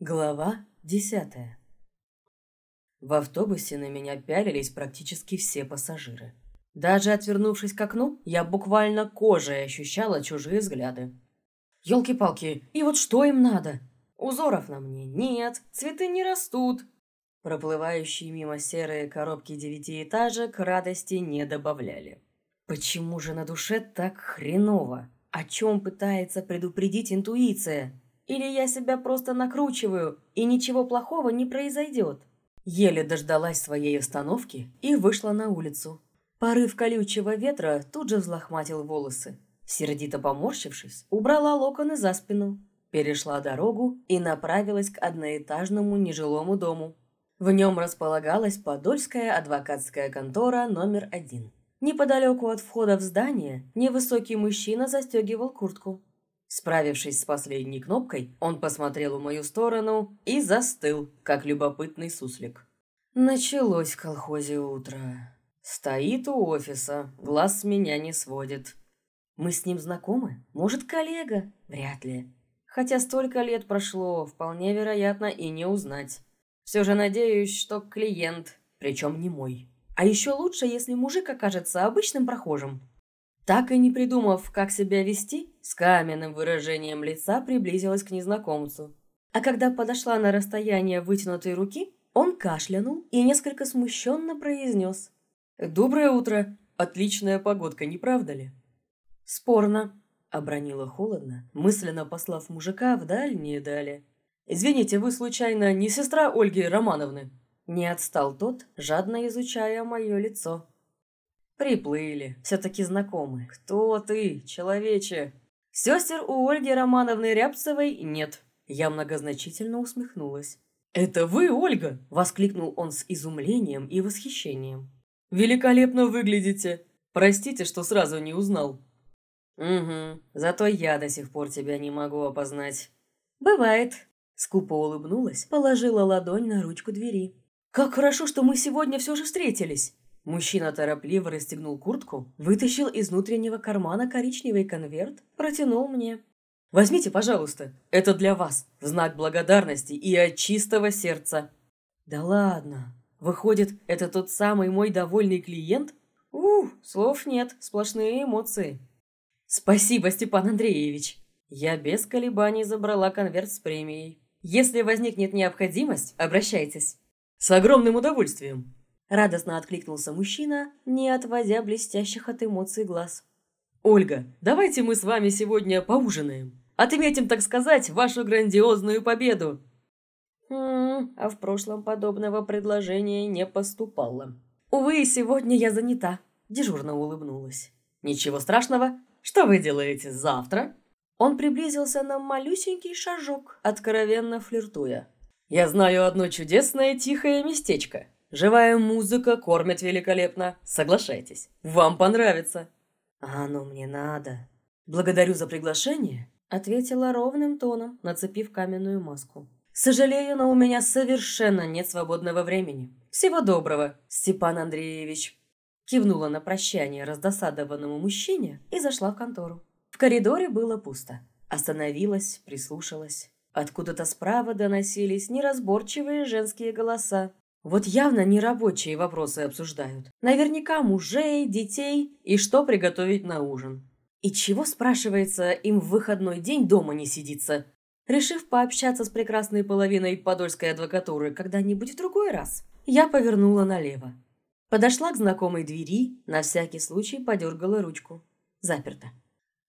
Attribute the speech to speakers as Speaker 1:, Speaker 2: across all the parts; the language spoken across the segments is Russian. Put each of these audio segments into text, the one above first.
Speaker 1: Глава десятая В автобусе на меня пялились практически все пассажиры. Даже отвернувшись к окну, я буквально кожей ощущала чужие взгляды. Ёлки-палки, и вот что им надо? Узоров на мне нет, цветы не растут. Проплывающие мимо серые коробки девятиэтажек радости не добавляли. Почему же на душе так хреново? О чем пытается предупредить интуиция? Или я себя просто накручиваю, и ничего плохого не произойдет? Еле дождалась своей остановки и вышла на улицу. Порыв колючего ветра тут же взлохматил волосы. Сердито поморщившись, убрала локоны за спину, перешла дорогу и направилась к одноэтажному нежилому дому. В нем располагалась Подольская адвокатская контора номер один. Неподалеку от входа в здание невысокий мужчина застегивал куртку. Справившись с последней кнопкой, он посмотрел в мою сторону и застыл, как любопытный суслик. Началось в колхозе утро. Стоит у офиса, глаз с меня не сводит. Мы с ним знакомы? Может, коллега? Вряд ли. Хотя столько лет прошло, вполне вероятно и не узнать. Все же надеюсь, что клиент, причем не мой. А еще лучше, если мужик окажется обычным прохожим. Так и не придумав, как себя вести, с каменным выражением лица приблизилась к незнакомцу. А когда подошла на расстояние вытянутой руки, он кашлянул и несколько смущенно произнес. «Доброе утро! Отличная погодка, не правда ли?» «Спорно», — обронила холодно, мысленно послав мужика в дальние дали. «Извините, вы, случайно, не сестра Ольги Романовны?» Не отстал тот, жадно изучая мое лицо. Приплыли, все-таки знакомы. Кто ты, человече? Сестер у Ольги Романовны Рябцевой нет. Я многозначительно усмехнулась. «Это вы, Ольга?» – воскликнул он с изумлением и восхищением. «Великолепно выглядите! Простите, что сразу не узнал». «Угу, зато я до сих пор тебя не могу опознать». «Бывает», – скупо улыбнулась, положила ладонь на ручку двери. «Как хорошо, что мы сегодня все же встретились!» Мужчина торопливо расстегнул куртку, вытащил из внутреннего кармана коричневый конверт, протянул мне. «Возьмите, пожалуйста, это для вас, в знак благодарности и от чистого сердца». «Да ладно, выходит, это тот самый мой довольный клиент?» «Ух, слов нет, сплошные эмоции». «Спасибо, Степан Андреевич!» Я без колебаний забрала конверт с премией. «Если возникнет необходимость, обращайтесь». «С огромным удовольствием!» Радостно откликнулся мужчина, не отводя блестящих от эмоций глаз. «Ольга, давайте мы с вами сегодня поужинаем. Отметим, так сказать, вашу грандиозную победу!» Хм, а в прошлом подобного предложения не поступало. «Увы, сегодня я занята», – дежурно улыбнулась. «Ничего страшного. Что вы делаете завтра?» Он приблизился на малюсенький шажок, откровенно флиртуя. Я знаю одно чудесное тихое местечко. Живая музыка кормит великолепно. Соглашайтесь, вам понравится. А оно мне надо. Благодарю за приглашение, ответила ровным тоном, нацепив каменную маску. Сожалею, но у меня совершенно нет свободного времени. Всего доброго, Степан Андреевич. Кивнула на прощание раздосадованному мужчине и зашла в контору. В коридоре было пусто. Остановилась, прислушалась. Откуда-то справа доносились неразборчивые женские голоса. Вот явно не рабочие вопросы обсуждают. Наверняка мужей, детей и что приготовить на ужин. И чего, спрашивается, им в выходной день дома не сидится? Решив пообщаться с прекрасной половиной подольской адвокатуры когда-нибудь в другой раз, я повернула налево. Подошла к знакомой двери, на всякий случай подергала ручку. Заперто.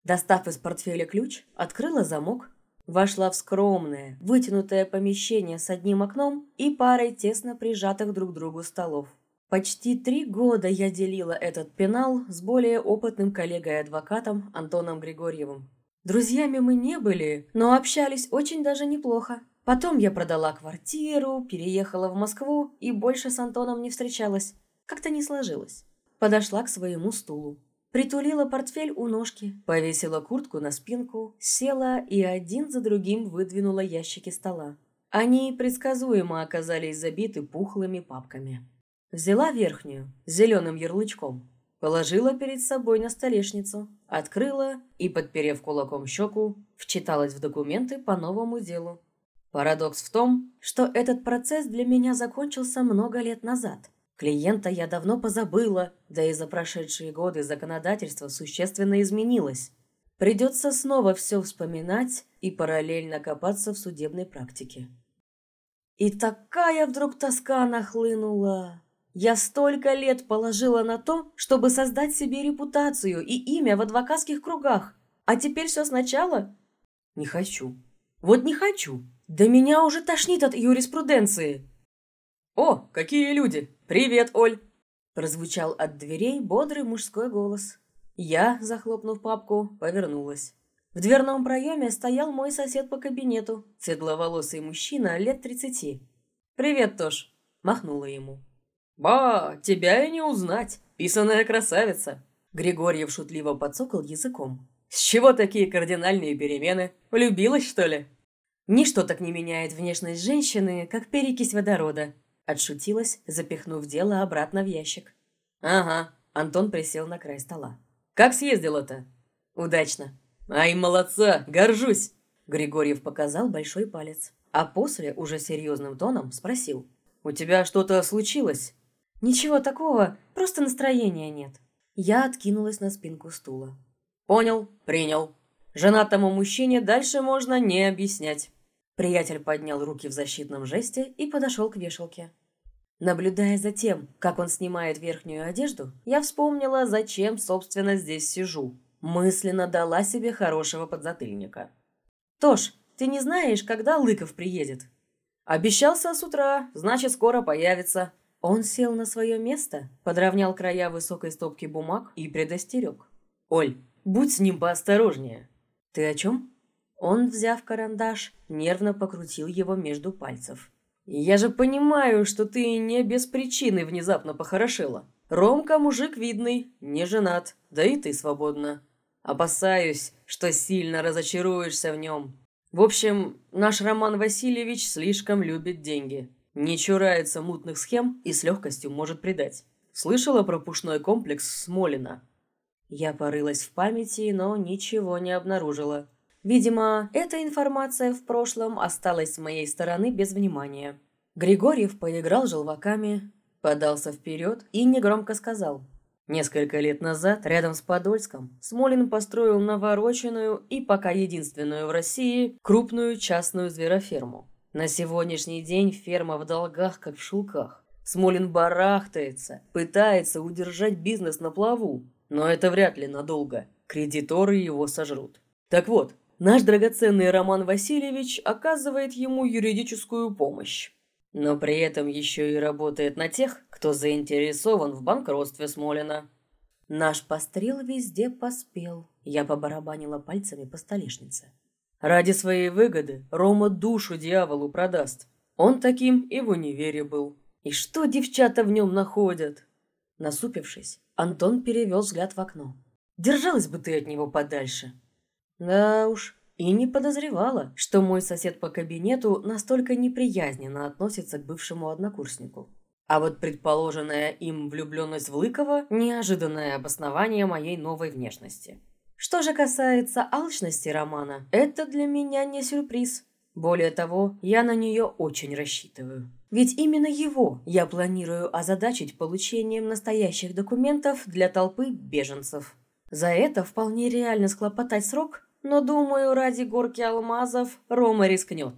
Speaker 1: Достав из портфеля ключ, открыла замок Вошла в скромное, вытянутое помещение с одним окном и парой тесно прижатых друг к другу столов. Почти три года я делила этот пенал с более опытным коллегой-адвокатом Антоном Григорьевым. Друзьями мы не были, но общались очень даже неплохо. Потом я продала квартиру, переехала в Москву и больше с Антоном не встречалась. Как-то не сложилось. Подошла к своему стулу. Притулила портфель у ножки, повесила куртку на спинку, села и один за другим выдвинула ящики стола. Они предсказуемо оказались забиты пухлыми папками. Взяла верхнюю, с зеленым ярлычком, положила перед собой на столешницу, открыла и, подперев кулаком щеку, вчиталась в документы по новому делу. Парадокс в том, что этот процесс для меня закончился много лет назад. Клиента я давно позабыла, да и за прошедшие годы законодательство существенно изменилось. Придется снова все вспоминать и параллельно копаться в судебной практике. И такая вдруг тоска нахлынула. Я столько лет положила на то, чтобы создать себе репутацию и имя в адвокатских кругах. А теперь все сначала? Не хочу. Вот не хочу. Да меня уже тошнит от юриспруденции. О, какие люди! Привет, Оль! Прозвучал от дверей бодрый мужской голос. Я, захлопнув папку, повернулась. В дверном проеме стоял мой сосед по кабинету, светловолосый мужчина лет тридцати. «Привет, Тош!» – махнула ему. «Ба, тебя и не узнать, писаная красавица!» Григорьев шутливо подсокал языком. «С чего такие кардинальные перемены? Влюбилась, что ли?» «Ничто так не меняет внешность женщины, как перекись водорода», отшутилась, запихнув дело обратно в ящик. «Ага», Антон присел на край стола. «Как съездила-то?» «Удачно». «Ай, молодца, горжусь!» Григорьев показал большой палец, а после уже серьезным тоном спросил. «У тебя что-то случилось?» «Ничего такого, просто настроения нет». Я откинулась на спинку стула. «Понял, принял. Женатому мужчине дальше можно не объяснять». Приятель поднял руки в защитном жесте и подошел к вешалке. Наблюдая за тем, как он снимает верхнюю одежду, я вспомнила, зачем, собственно, здесь сижу. Мысленно дала себе хорошего подзатыльника. «Тош, ты не знаешь, когда Лыков приедет?» «Обещался с утра, значит, скоро появится. Он сел на свое место, подровнял края высокой стопки бумаг и предостерег. «Оль, будь с ним поосторожнее». «Ты о чем?» Он, взяв карандаш, нервно покрутил его между пальцев. «Я же понимаю, что ты не без причины внезапно похорошела. Ромка мужик видный, не женат, да и ты свободна. Опасаюсь, что сильно разочаруешься в нем. В общем, наш Роман Васильевич слишком любит деньги. Не чурается мутных схем и с легкостью может предать. Слышала про пушной комплекс Смолина? Я порылась в памяти, но ничего не обнаружила. Видимо, эта информация в прошлом осталась с моей стороны без внимания. Григорьев поиграл желваками, подался вперед и негромко сказал. Несколько лет назад, рядом с Подольском, Смолин построил навороченную и пока единственную в России крупную частную звероферму. На сегодняшний день ферма в долгах, как в шелках. Смолин барахтается, пытается удержать бизнес на плаву, но это вряд ли надолго. Кредиторы его сожрут. Так вот, наш драгоценный Роман Васильевич оказывает ему юридическую помощь. Но при этом еще и работает на тех, кто заинтересован в банкротстве Смолина. Наш пострел везде поспел. Я побарабанила пальцами по столешнице. Ради своей выгоды Рома душу дьяволу продаст. Он таким и в универе был. И что девчата в нем находят? Насупившись, Антон перевел взгляд в окно. Держалась бы ты от него подальше. Да уж, и не подозревала, что мой сосед по кабинету настолько неприязненно относится к бывшему однокурснику. А вот предположенная им влюбленность в Лыкова – неожиданное обоснование моей новой внешности. Что же касается алчности романа, это для меня не сюрприз. Более того, я на нее очень рассчитываю. Ведь именно его я планирую озадачить получением настоящих документов для толпы беженцев. За это вполне реально схлопотать срок, но, думаю, ради горки алмазов Рома рискнет.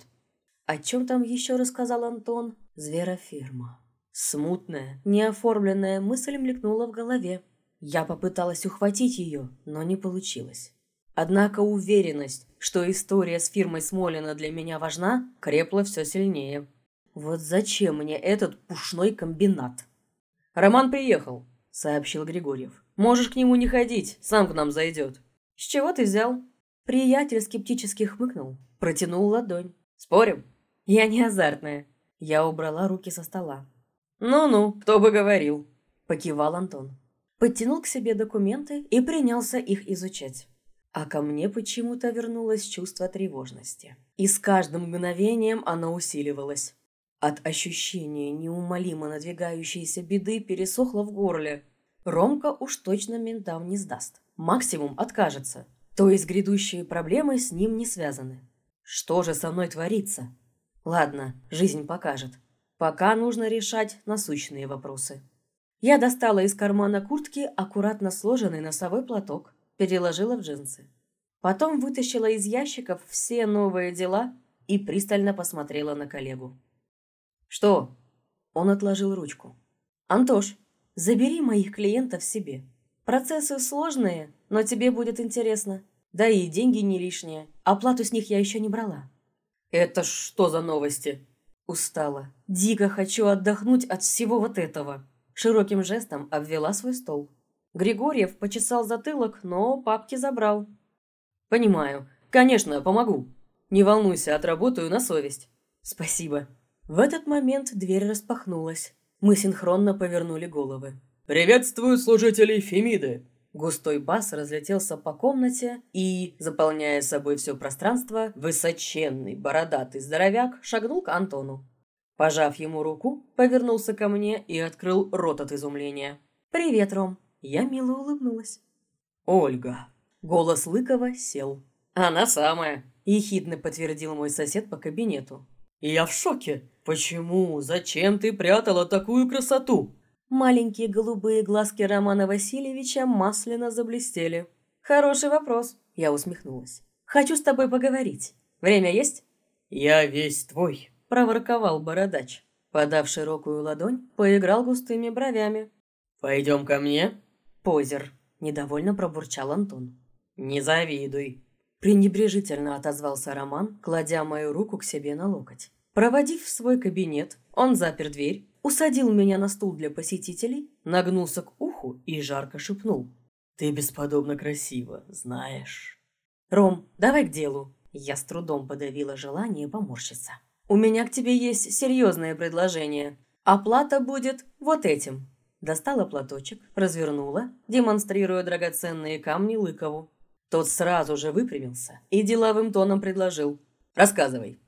Speaker 1: О чем там еще рассказал Антон? Звероферма. Смутная, неоформленная мысль мелькнула в голове. Я попыталась ухватить ее, но не получилось. Однако уверенность, что история с фирмой Смолина для меня важна, крепла все сильнее. Вот зачем мне этот пушной комбинат? «Роман приехал», — сообщил Григорьев. «Можешь к нему не ходить, сам к нам зайдет». «С чего ты взял?» Приятель скептически хмыкнул, протянул ладонь. «Спорим?» «Я не азартная». Я убрала руки со стола. «Ну-ну, кто бы говорил», — покивал Антон подтянул к себе документы и принялся их изучать. А ко мне почему-то вернулось чувство тревожности. И с каждым мгновением оно усиливалось. От ощущения неумолимо надвигающейся беды пересохло в горле. Ромка уж точно ментам не сдаст. Максимум откажется. То есть грядущие проблемы с ним не связаны. Что же со мной творится? Ладно, жизнь покажет. Пока нужно решать насущные вопросы. Я достала из кармана куртки аккуратно сложенный носовой платок, переложила в джинсы. Потом вытащила из ящиков все новые дела и пристально посмотрела на коллегу. «Что?» Он отложил ручку. «Антош, забери моих клиентов себе. Процессы сложные, но тебе будет интересно. Да и деньги не лишние. Оплату с них я еще не брала». «Это что за новости?» Устала. Дико хочу отдохнуть от всего вот этого. Широким жестом обвела свой стол. Григорьев почесал затылок, но папки забрал. «Понимаю. Конечно, помогу. Не волнуйся, отработаю на совесть». «Спасибо». В этот момент дверь распахнулась. Мы синхронно повернули головы.
Speaker 2: «Приветствую служителей Фемиды!»
Speaker 1: Густой бас разлетелся по комнате и, заполняя собой все пространство, высоченный, бородатый здоровяк шагнул к Антону. Пожав ему руку, повернулся ко мне и открыл рот от изумления. «Привет, Ром!» Я мило улыбнулась.
Speaker 2: «Ольга!»
Speaker 1: Голос Лыкова сел. «Она самая!» – ехидно подтвердил мой сосед по кабинету.
Speaker 2: «Я в шоке! Почему? Зачем ты прятала такую красоту?»
Speaker 1: Маленькие голубые глазки Романа Васильевича масляно заблестели. «Хороший вопрос», – я усмехнулась. «Хочу с тобой поговорить. Время есть?»
Speaker 2: «Я весь твой», –
Speaker 1: проворковал бородач. Подав широкую ладонь, поиграл густыми бровями.
Speaker 2: «Пойдем ко мне?»
Speaker 1: «Позер», – недовольно пробурчал Антон.
Speaker 2: «Не завидуй», –
Speaker 1: пренебрежительно отозвался Роман, кладя мою руку к себе на локоть. Проводив в свой кабинет, он запер дверь, усадил меня на стул для посетителей, нагнулся к уху и жарко шепнул.
Speaker 2: «Ты бесподобно красива, знаешь».
Speaker 1: «Ром, давай к делу». Я с трудом подавила желание поморщиться. «У меня к тебе есть серьезное предложение. Оплата будет вот этим». Достала платочек, развернула, демонстрируя драгоценные камни Лыкову. Тот сразу же выпрямился и деловым тоном предложил. «Рассказывай».